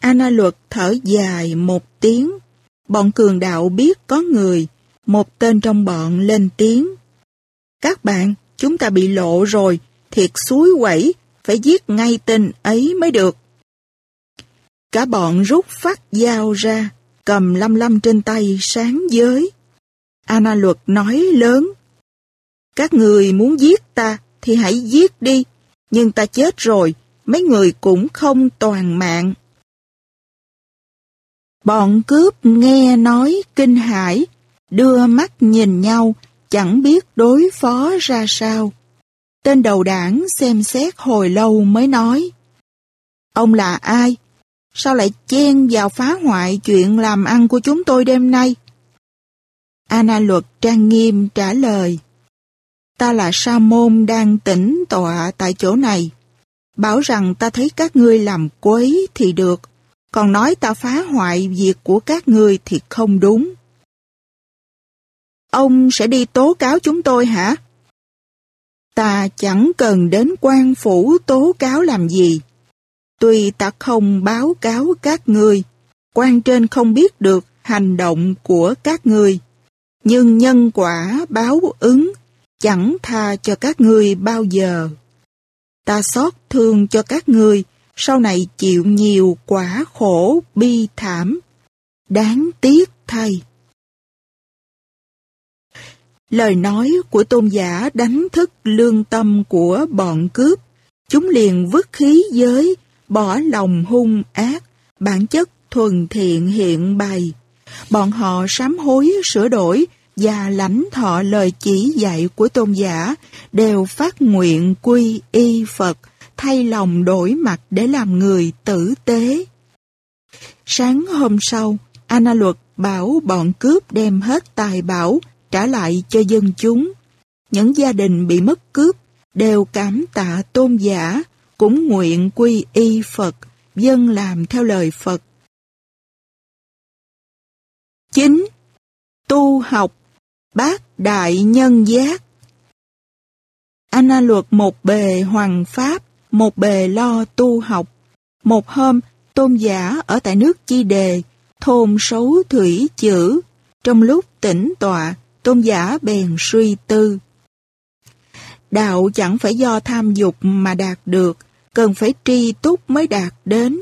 Anna luật thở dài một tiếng, bọn cường đạo biết có người, một tên trong bọn lên tiếng. Các bạn, chúng ta bị lộ rồi, thiệt suối quẩy, phải giết ngay tên ấy mới được. Cả bọn rút phát dao ra, cầm lăm lăm trên tay sáng giới. Anna luật nói lớn. Các người muốn giết ta thì hãy giết đi, nhưng ta chết rồi, mấy người cũng không toàn mạng. Bọn cướp nghe nói kinh hãi, đưa mắt nhìn nhau, chẳng biết đối phó ra sao. Tên đầu đảng xem xét hồi lâu mới nói. Ông là ai? Sao lại chen vào phá hoại chuyện làm ăn của chúng tôi đêm nay? Ana luật trang nghiêm trả lời. Ta là Sa môn đang tĩnh tọa tại chỗ này. Bảo rằng ta thấy các ngươi làm quấy thì được, còn nói ta phá hoại việc của các ngươi thì không đúng. Ông sẽ đi tố cáo chúng tôi hả? Ta chẳng cần đến quan phủ tố cáo làm gì. Tuy ta không báo cáo các ngươi, quan trên không biết được hành động của các ngươi, nhưng nhân quả báo ứng chẳng tha cho các ngươi bao giờ. Ta xót thương cho các ngươi, sau này chịu nhiều quả khổ bi thảm. Đáng tiếc thay. Lời nói của tôn giả đánh thức lương tâm của bọn cướp. Chúng liền vứt khí giới, bỏ lòng hung ác, bản chất thuần thiện hiện bày. Bọn họ sám hối sửa đổi và lãnh thọ lời chỉ dạy của tôn giả đều phát nguyện quy y Phật, thay lòng đổi mặt để làm người tử tế. Sáng hôm sau, Ana Luật bảo bọn cướp đem hết tài bảo trả lại cho dân chúng. Những gia đình bị mất cướp đều cảm tạ tôn giả, cũng nguyện quy y Phật, dân làm theo lời Phật. 9. Tu học Bác Đại Nhân Giác Anna luật một bề hoàng pháp, một bề lo tu học. Một hôm, tôn giả ở tại nước Chi Đề, thôn xấu thủy chữ. Trong lúc tĩnh tọa, tôn giả bèn suy tư. Đạo chẳng phải do tham dục mà đạt được, cần phải tri túc mới đạt đến.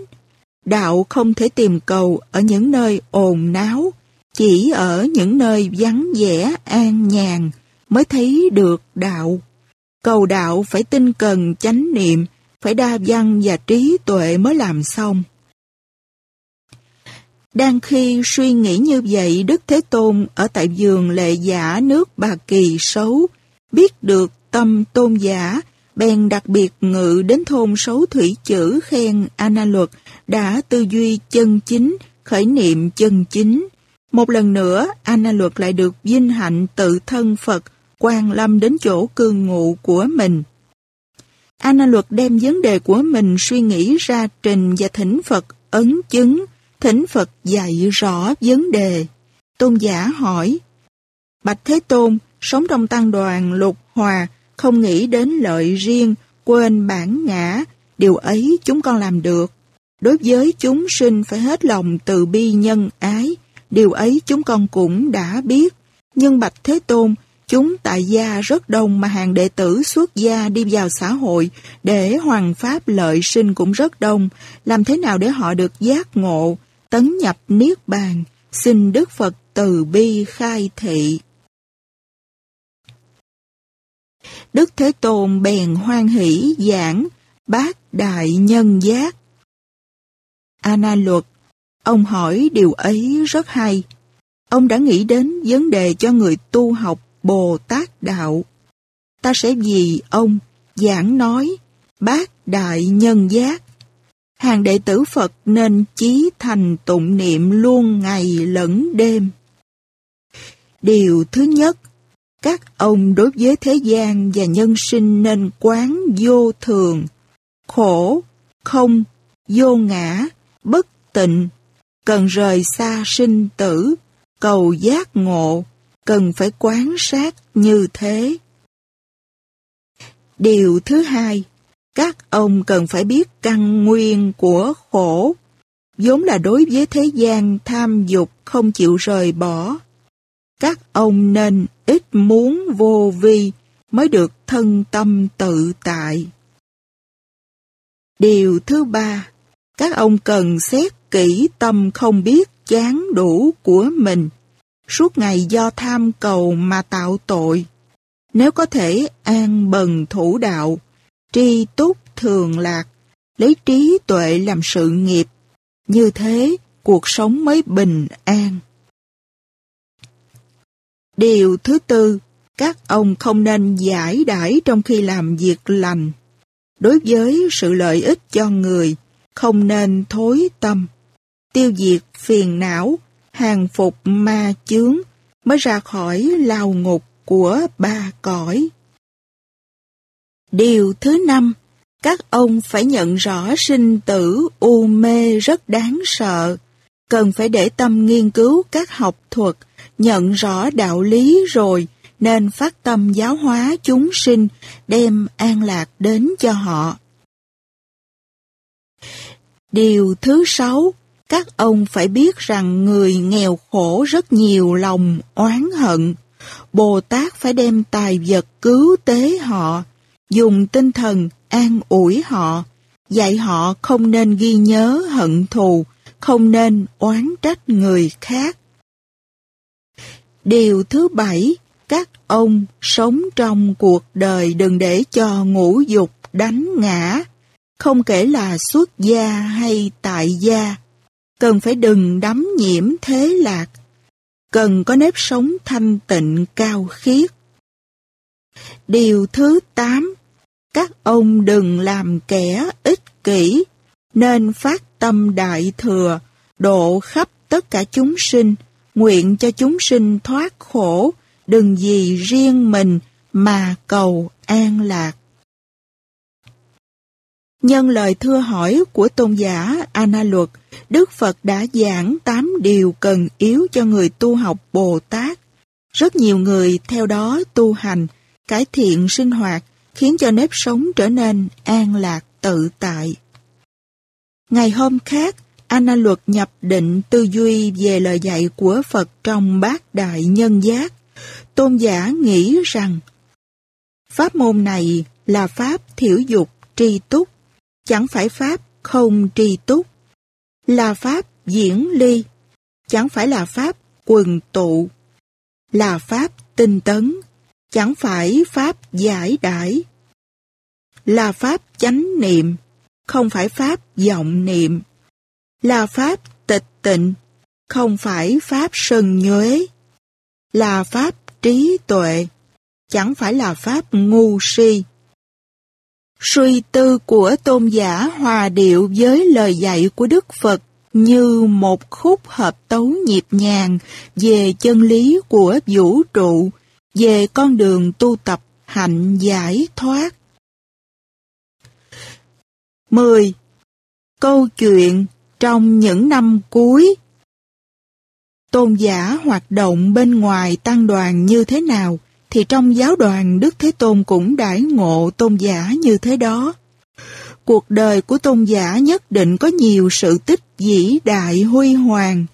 Đạo không thể tìm cầu ở những nơi ồn náo, chỉ ở những nơi vắng vẻ an nhàn mới thấy được đạo. Cầu đạo phải tinh cần chánh niệm, phải đa văn và trí tuệ mới làm xong. Đang khi suy nghĩ như vậy, Đức Thế Tôn ở tại vườn lệ giả nước Bà Kỳ xấu, biết được tâm tôn giả bèn đặc biệt ngự đến thôn Sấu thủy chữ khen Ana Luật đã tư duy chân chính, khởi niệm chân chính. Một lần nữa, Ana Luật lại được vinh hạnh tự thân Phật quan lâm đến chỗ cư ngụ của mình. Ana Luật đem vấn đề của mình suy nghĩ ra trình và thỉnh Phật ấn chứng, thỉnh Phật dạy rõ vấn đề. Tôn giả hỏi, Bạch Thế Tôn, sống trong tăng đoàn lục hòa, không nghĩ đến lợi riêng, quên bản ngã, điều ấy chúng con làm được. Đối với chúng sinh phải hết lòng từ bi nhân ái, điều ấy chúng con cũng đã biết. Nhưng Bạch Thế Tôn, chúng tại gia rất đông mà hàng đệ tử xuất gia đi vào xã hội để hoàng pháp lợi sinh cũng rất đông. Làm thế nào để họ được giác ngộ, tấn nhập niết bàn, xin Đức Phật từ bi khai thị. Đức Thế Tôn bèn hoan hỷ giảng bát đại nhân giác. Ana luật, ông hỏi điều ấy rất hay. Ông đã nghĩ đến vấn đề cho người tu học Bồ Tát Đạo. Ta sẽ vì ông giảng nói bát đại nhân giác. Hàng đệ tử Phật nên chí thành tụng niệm luôn ngày lẫn đêm. Điều thứ nhất, các ông đối với thế gian và nhân sinh nên quán vô thường, khổ, không, vô ngã, bất tịnh, cần rời xa sinh tử, cầu giác ngộ, cần phải quán sát như thế. Điều thứ hai, các ông cần phải biết căn nguyên của khổ, vốn là đối với thế gian tham dục không chịu rời bỏ. Các ông nên ít muốn vô vi mới được thân tâm tự tại. Điều thứ ba, các ông cần xét kỹ tâm không biết chán đủ của mình, suốt ngày do tham cầu mà tạo tội. Nếu có thể an bần thủ đạo, tri túc thường lạc, lấy trí tuệ làm sự nghiệp, như thế cuộc sống mới bình an. Điều thứ tư, các ông không nên giải đãi trong khi làm việc lành. Đối với sự lợi ích cho người, không nên thối tâm. Tiêu diệt phiền não, hàng phục ma chướng, mới ra khỏi lao ngục của ba cõi. Điều thứ năm, các ông phải nhận rõ sinh tử u mê rất đáng sợ, cần phải để tâm nghiên cứu các học thuật, nhận rõ đạo lý rồi nên phát tâm giáo hóa chúng sinh, đem an lạc đến cho họ. Điều thứ sáu, các ông phải biết rằng người nghèo khổ rất nhiều lòng oán hận. Bồ Tát phải đem tài vật cứu tế họ, dùng tinh thần an ủi họ, dạy họ không nên ghi nhớ hận thù, không nên oán trách người khác. Điều thứ bảy, các ông sống trong cuộc đời đừng để cho ngũ dục đánh ngã, không kể là xuất gia hay tại gia. Cần phải đừng đắm nhiễm thế lạc, cần có nếp sống thanh tịnh cao khiết. Điều thứ tám, các ông đừng làm kẻ ích kỷ, nên phát tâm đại thừa, độ khắp tất cả chúng sinh, nguyện cho chúng sinh thoát khổ, đừng vì riêng mình mà cầu an lạc. Nhân lời thưa hỏi của tôn giả Ana Luật, Đức Phật đã giảng tám điều cần yếu cho người tu học Bồ Tát. Rất nhiều người theo đó tu hành, cải thiện sinh hoạt, khiến cho nếp sống trở nên an lạc tự tại. Ngày hôm khác, Anna Luật nhập định tư duy về lời dạy của Phật trong bát đại nhân giác. Tôn giả nghĩ rằng Pháp môn này là Pháp thiểu dục tri túc, chẳng phải Pháp không tri túc, là Pháp diễn ly, chẳng phải là Pháp quần tụ, là Pháp tinh tấn, chẳng phải Pháp giải đãi, là Pháp chánh niệm, không phải Pháp vọng niệm, là Pháp tịch tịnh, không phải Pháp sân nhuế, là Pháp trí tuệ, chẳng phải là Pháp ngu si, Suy tư của tôn giả hòa điệu với lời dạy của Đức Phật như một khúc hợp tấu nhịp nhàng về chân lý của vũ trụ, về con đường tu tập hạnh giải thoát. 10. Câu chuyện trong những năm cuối Tôn giả hoạt động bên ngoài tăng đoàn như thế nào, thì trong giáo đoàn Đức Thế Tôn cũng đãi ngộ tôn giả như thế đó. Cuộc đời của tôn giả nhất định có nhiều sự tích vĩ đại huy hoàng.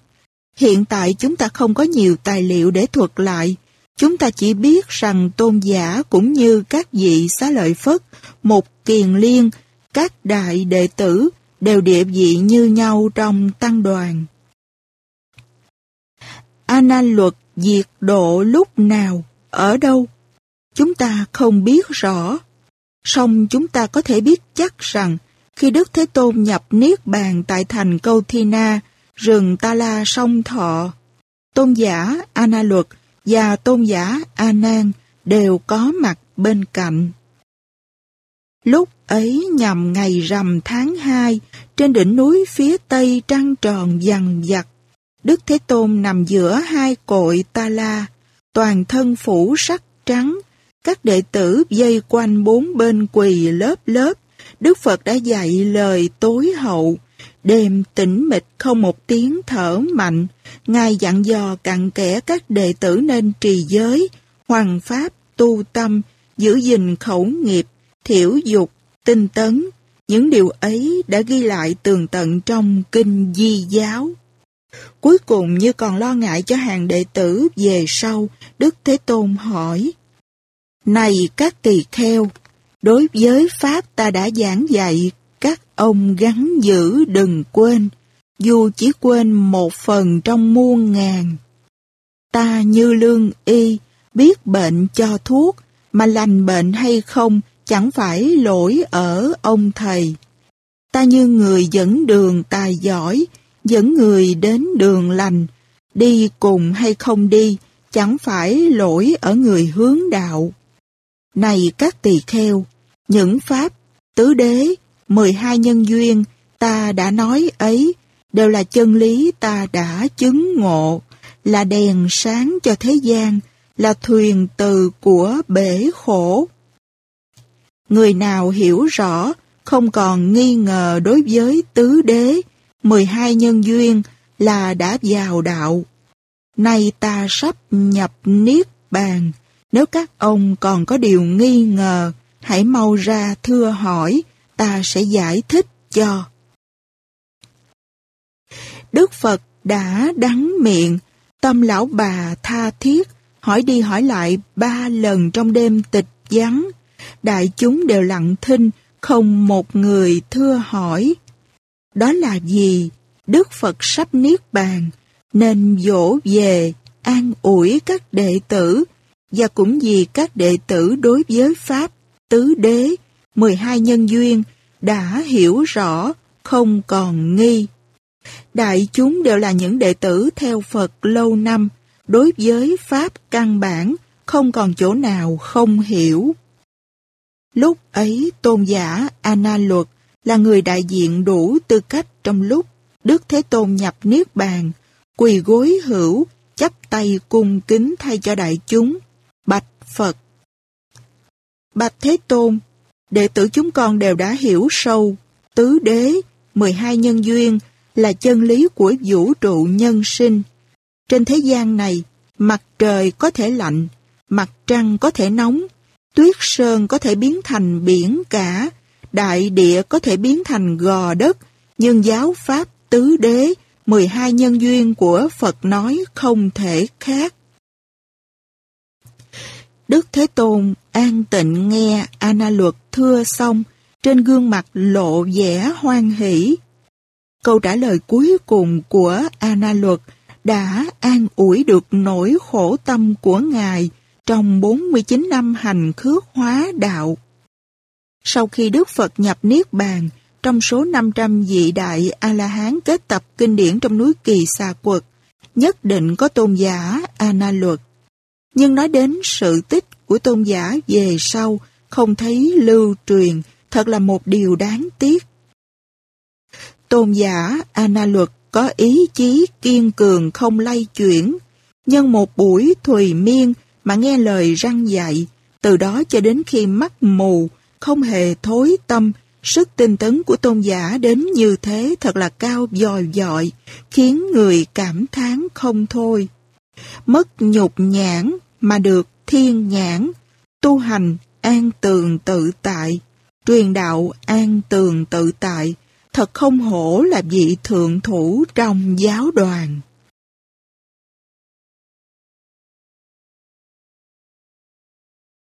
Hiện tại chúng ta không có nhiều tài liệu để thuật lại. Chúng ta chỉ biết rằng tôn giả cũng như các vị xá lợi Phất, một kiền liên, các đại đệ tử đều địa vị như nhau trong tăng đoàn. Ana luật diệt độ lúc nào, ở đâu? Chúng ta không biết rõ. Song chúng ta có thể biết chắc rằng khi Đức Thế Tôn nhập Niết Bàn tại thành Câu Thi Na, rừng Ta La sông Thọ, tôn giả Ana Luật và tôn giả A Nan đều có mặt bên cạnh. Lúc ấy nhằm ngày rằm tháng 2, trên đỉnh núi phía tây trăng tròn dằn dặt, Đức Thế Tôn nằm giữa hai cội ta la, toàn thân phủ sắc trắng, các đệ tử dây quanh bốn bên quỳ lớp lớp. Đức Phật đã dạy lời tối hậu, đêm tĩnh mịch không một tiếng thở mạnh. Ngài dặn dò cặn kẽ các đệ tử nên trì giới, hoàng pháp, tu tâm, giữ gìn khẩu nghiệp, thiểu dục, tinh tấn. Những điều ấy đã ghi lại tường tận trong kinh di giáo. Cuối cùng như còn lo ngại cho hàng đệ tử về sau, Đức Thế Tôn hỏi. Này các tỳ kheo, đối với Pháp ta đã giảng dạy, các ông gắn giữ đừng quên, dù chỉ quên một phần trong muôn ngàn. Ta như lương y, biết bệnh cho thuốc, mà lành bệnh hay không chẳng phải lỗi ở ông thầy. Ta như người dẫn đường tài giỏi, dẫn người đến đường lành, đi cùng hay không đi, chẳng phải lỗi ở người hướng đạo. Này các tỳ kheo, những pháp, tứ đế, mười hai nhân duyên ta đã nói ấy đều là chân lý ta đã chứng ngộ, là đèn sáng cho thế gian, là thuyền từ của bể khổ. Người nào hiểu rõ, không còn nghi ngờ đối với tứ đế, 12 nhân duyên là đã vào đạo. Nay ta sắp nhập Niết Bàn. Nếu các ông còn có điều nghi ngờ, hãy mau ra thưa hỏi, ta sẽ giải thích cho. Đức Phật đã đắng miệng, tâm lão bà tha thiết, hỏi đi hỏi lại ba lần trong đêm tịch vắng. Đại chúng đều lặng thinh, không một người thưa hỏi. Đó là gì? Đức Phật sắp niết bàn, nên dỗ về, an ủi các đệ tử, và cũng vì các đệ tử đối với Pháp, Tứ Đế, 12 nhân duyên, đã hiểu rõ, không còn nghi. Đại chúng đều là những đệ tử theo Phật lâu năm, đối với Pháp căn bản, không còn chỗ nào không hiểu. Lúc ấy tôn giả Ana Luật là người đại diện đủ tư cách trong lúc Đức Thế Tôn nhập Niết Bàn, quỳ gối hữu, chắp tay cung kính thay cho đại chúng, bạch Phật. Bạch Thế Tôn, đệ tử chúng con đều đã hiểu sâu, tứ đế, 12 nhân duyên là chân lý của vũ trụ nhân sinh. Trên thế gian này, mặt trời có thể lạnh, mặt trăng có thể nóng, tuyết sơn có thể biến thành biển cả, đại địa có thể biến thành gò đất, nhưng giáo pháp tứ đế, 12 nhân duyên của Phật nói không thể khác. Đức Thế Tôn an tịnh nghe Ana Luật thưa xong, trên gương mặt lộ vẻ hoan hỷ. Câu trả lời cuối cùng của Ana Luật đã an ủi được nỗi khổ tâm của Ngài trong 49 năm hành khước hóa đạo. Sau khi Đức Phật nhập Niết Bàn, trong số 500 vị đại A-la-hán kết tập kinh điển trong núi Kỳ Xà Quật, nhất định có tôn giả A-na luật. Nhưng nói đến sự tích của tôn giả về sau, không thấy lưu truyền, thật là một điều đáng tiếc. Tôn giả Ana Luật có ý chí kiên cường không lay chuyển, nhưng một buổi thùy miên mà nghe lời răng dạy, từ đó cho đến khi mắt mù, không hề thối tâm, sức tinh tấn của tôn giả đến như thế thật là cao dòi dọi, khiến người cảm thán không thôi. Mất nhục nhãn mà được thiên nhãn, tu hành an tường tự tại, truyền đạo an tường tự tại, thật không hổ là vị thượng thủ trong giáo đoàn.